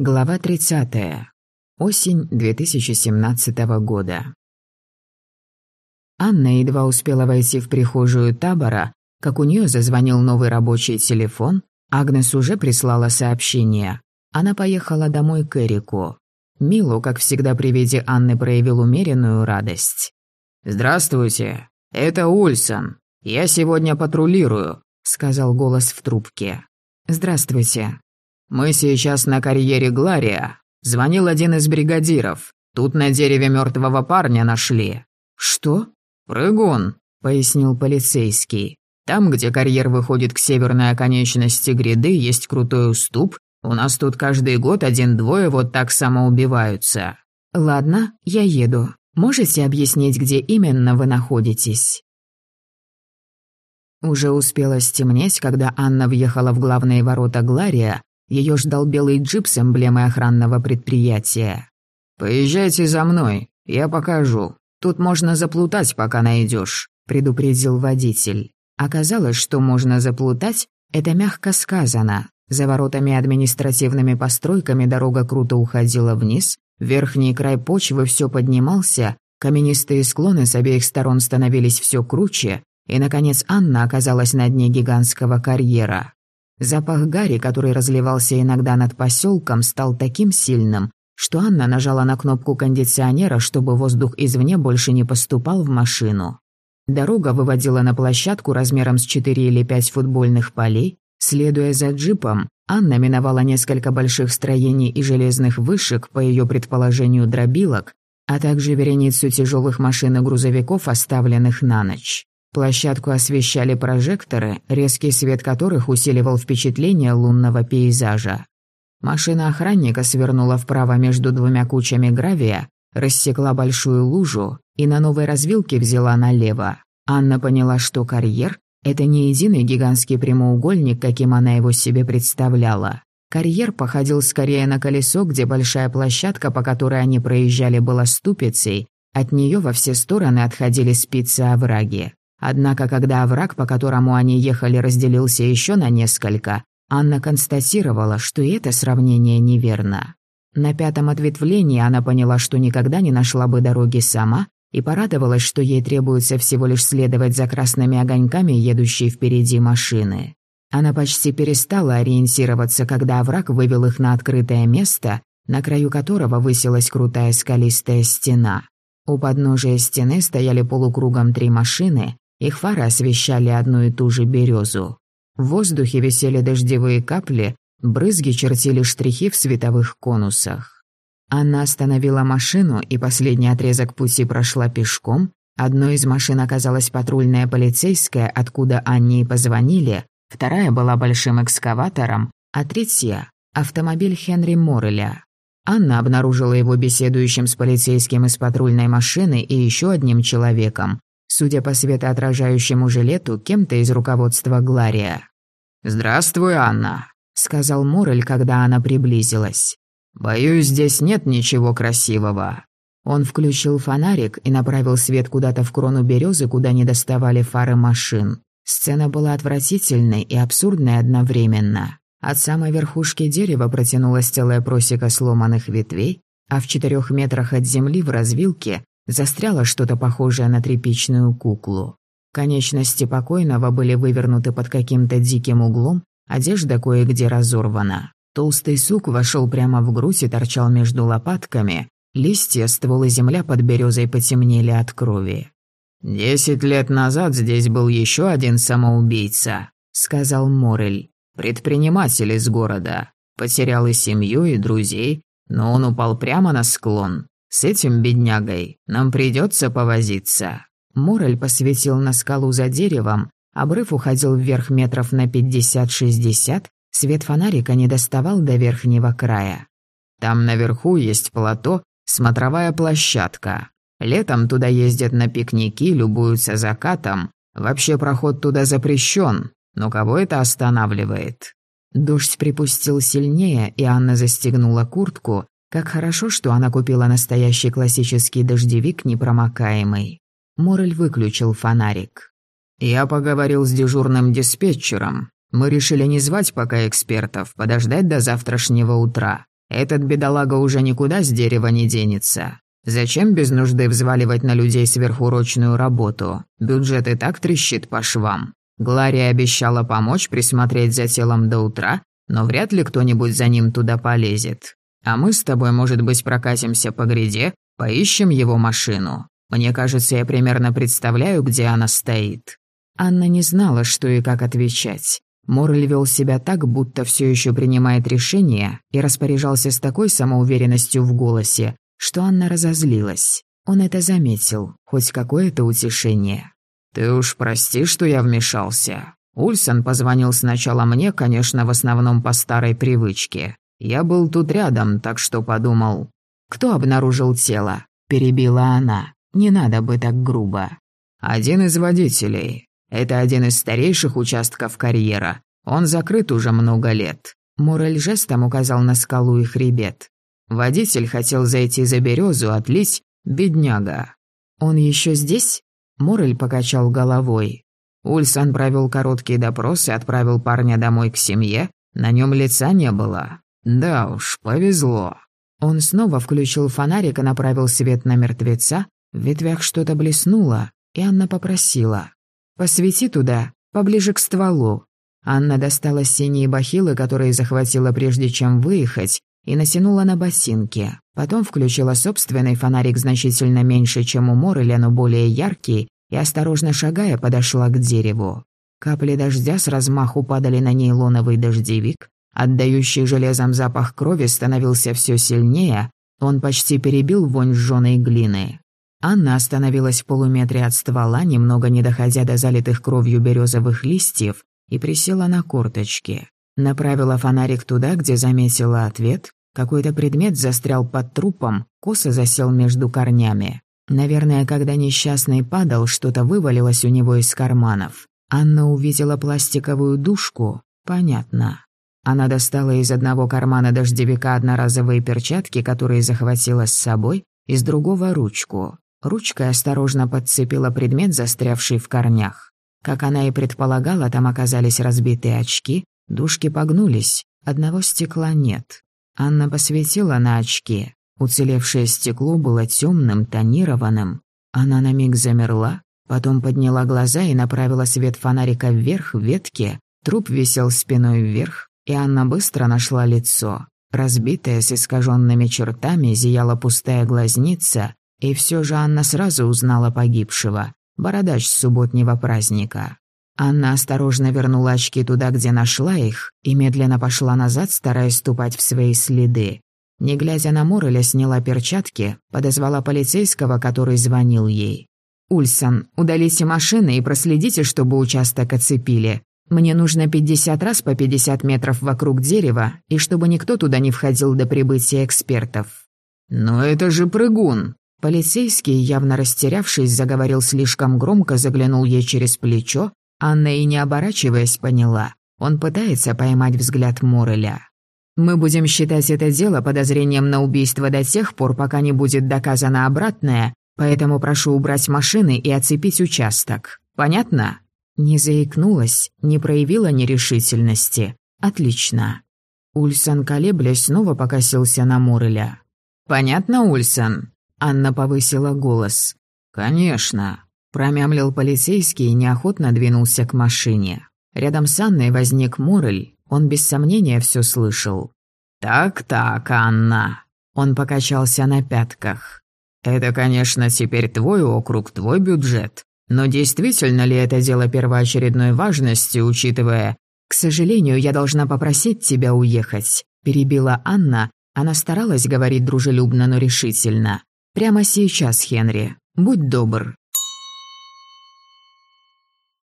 Глава 30. Осень 2017 года. Анна едва успела войти в прихожую табора, как у нее зазвонил новый рабочий телефон. Агнес уже прислала сообщение. Она поехала домой к Эрику. Милу, как всегда при виде Анны, проявил умеренную радость. «Здравствуйте, это Ульсон. Я сегодня патрулирую», — сказал голос в трубке. «Здравствуйте», «Мы сейчас на карьере Глария. Звонил один из бригадиров. Тут на дереве мертвого парня нашли». «Что?» «Прыгун», — пояснил полицейский. «Там, где карьер выходит к северной оконечности гряды, есть крутой уступ. У нас тут каждый год один-двое вот так самоубиваются». «Ладно, я еду. Можете объяснить, где именно вы находитесь?» Уже успело стемнеть, когда Анна въехала в главные ворота Глария, ее ждал белый джип с эмблемой охранного предприятия. «Поезжайте за мной, я покажу. Тут можно заплутать, пока найдешь», — предупредил водитель. Оказалось, что можно заплутать, это мягко сказано. За воротами административными постройками дорога круто уходила вниз, верхний край почвы все поднимался, каменистые склоны с обеих сторон становились все круче, и, наконец, Анна оказалась на дне гигантского карьера. Запах гари, который разливался иногда над поселком, стал таким сильным, что Анна нажала на кнопку кондиционера, чтобы воздух извне больше не поступал в машину. Дорога выводила на площадку размером с 4 или 5 футбольных полей. Следуя за джипом, Анна миновала несколько больших строений и железных вышек, по ее предположению дробилок, а также вереницу тяжелых машин и грузовиков, оставленных на ночь. Площадку освещали прожекторы, резкий свет которых усиливал впечатление лунного пейзажа. Машина охранника свернула вправо между двумя кучами гравия, рассекла большую лужу и на новой развилке взяла налево. Анна поняла, что карьер — это не единый гигантский прямоугольник, каким она его себе представляла. Карьер походил скорее на колесо, где большая площадка, по которой они проезжали, была ступицей, от нее во все стороны отходили спицы овраги. Однако, когда овраг, по которому они ехали, разделился еще на несколько, Анна констатировала, что и это сравнение неверно. На пятом ответвлении она поняла, что никогда не нашла бы дороги сама, и порадовалась, что ей требуется всего лишь следовать за красными огоньками, едущей впереди машины. Она почти перестала ориентироваться, когда овраг вывел их на открытое место, на краю которого высилась крутая скалистая стена. У подножия стены стояли полукругом три машины, их фары освещали одну и ту же березу. В воздухе висели дождевые капли, брызги чертили штрихи в световых конусах. Она остановила машину, и последний отрезок пути прошла пешком. Одной из машин оказалась патрульная полицейская, откуда Анне и позвонили, вторая была большим экскаватором, а третья — автомобиль Хенри Морреля. Анна обнаружила его беседующим с полицейским из патрульной машины и еще одним человеком, судя по светоотражающему жилету, кем-то из руководства Глария. «Здравствуй, Анна», — сказал Морель, когда она приблизилась. «Боюсь, здесь нет ничего красивого». Он включил фонарик и направил свет куда-то в крону березы, куда не доставали фары машин. Сцена была отвратительной и абсурдной одновременно. От самой верхушки дерева протянулась целая просека сломанных ветвей, а в четырех метрах от земли в развилке Застряло что-то похожее на тряпичную куклу. Конечности покойного были вывернуты под каким-то диким углом, одежда кое-где разорвана. Толстый сук вошел прямо в грудь и торчал между лопатками. Листья, ствол и земля под березой потемнели от крови. «Десять лет назад здесь был еще один самоубийца», — сказал Морель. «Предприниматель из города. Потерял и семью, и друзей, но он упал прямо на склон. С этим беднягой нам придется повозиться». Морель посветил на скалу за деревом, обрыв уходил вверх метров на 50-60, свет фонарика не доставал до верхнего края. «Там наверху есть плато, смотровая площадка. Летом туда ездят на пикники, любуются закатом. Вообще проход туда запрещен, но кого это останавливает?» Дождь припустил сильнее, и Анна застегнула куртку, как хорошо, что она купила настоящий классический дождевик непромокаемый. Морель выключил фонарик. «Я поговорил с дежурным диспетчером. Мы решили не звать пока экспертов, подождать до завтрашнего утра. Этот бедолага уже никуда с дерева не денется. Зачем без нужды взваливать на людей сверхурочную работу? Бюджет и так трещит по швам. Глария обещала помочь присмотреть за телом до утра, но вряд ли кто-нибудь за ним туда полезет. А мы с тобой, может быть, прокатимся по гряде, поищем его машину. Мне кажется, я примерно представляю, где она стоит». Анна не знала, что и как отвечать. Морль вел себя так, будто все еще принимает решения, и распоряжался с такой самоуверенностью в голосе, что Анна разозлилась. Он это заметил, хоть какое-то утешение. «Ты уж прости, что я вмешался. Ульсон позвонил сначала мне, конечно, в основном по старой привычке. Я был тут рядом, так что подумал...» «Кто обнаружил тело?» – перебила она. «Не надо бы так грубо». «Один из водителей. Это один из старейших участков карьера. Он закрыт уже много лет». Мурель жестом указал на скалу и хребет. Водитель хотел зайти за березу, отлить, бедняга. «Он еще здесь?» Морель покачал головой. Ульсан провел короткий допрос и отправил парня домой к семье. На нем лица не было. Да уж, повезло. Он снова включил фонарик и направил свет на мертвеца. В ветвях что-то блеснуло, и Анна попросила. «Посвети туда, поближе к стволу». Анна достала синие бахилы, которые захватила прежде чем выехать, и натянула на ботинки. Потом включила собственный фонарик значительно меньше, чем у Мореля, но более яркий, и, осторожно шагая, подошла к дереву. Капли дождя с размаху падали на нейлоновый дождевик, отдающий железом запах крови становился все сильнее, он почти перебил вонь сжёной глины. Анна остановилась в полуметре от ствола, немного не доходя до залитых кровью березовых листьев, и присела на корточки. Направила фонарик туда, где заметила ответ, какой-то предмет застрял под трупом, косо засел между корнями. Наверное, когда несчастный падал, что-то вывалилось у него из карманов. Анна увидела пластиковую дужку. Понятно. Она достала из одного кармана дождевика одноразовые перчатки, которые захватила с собой, из другого ручку. Ручкой осторожно подцепила предмет, застрявший в корнях. Как она и предполагала, там оказались разбитые очки, дужки погнулись, одного стекла нет. Анна посветила на очки. Уцелевшее стекло было темным, тонированным. Она на миг замерла, потом подняла глаза и направила свет фонарика вверх в ветке. Труп висел спиной вверх, и Анна быстро нашла лицо. Разбитая с искаженными чертами зияла пустая глазница, и все же Анна сразу узнала погибшего. Бородач с субботнего праздника. Анна осторожно вернула очки туда, где нашла их, и медленно пошла назад, стараясь ступать в свои следы. Не глядя на Мореля, сняла перчатки, подозвала полицейского, который звонил ей. «Ульсон, удалите машины и проследите, чтобы участок оцепили. Мне нужно 50 раз по 50 метров вокруг дерева, и чтобы никто туда не входил до прибытия экспертов». «Но это же прыгун!» Полицейский, явно растерявшись, заговорил слишком громко, заглянул ей через плечо, Анна и не оборачиваясь поняла, он пытается поймать взгляд Мореля. «Мы будем считать это дело подозрением на убийство до тех пор, пока не будет доказано обратное, поэтому прошу убрать машины и оцепить участок. Понятно?» Не заикнулась, не проявила нерешительности. «Отлично». Ульсон, колеблясь, снова покосился на Мореля. «Понятно, Ульсон?» Анна повысила голос. «Конечно». Промямлил полицейский и неохотно двинулся к машине. Рядом с Анной возник Морель, он без сомнения все слышал. «Так-так, Анна». Он покачался на пятках. «Это, конечно, теперь твой округ, твой бюджет. Но действительно ли это дело первоочередной важности, учитывая...» «К сожалению, я должна попросить тебя уехать», – перебила Анна. Она старалась говорить дружелюбно, но решительно. «Прямо сейчас, Хенри. Будь добр,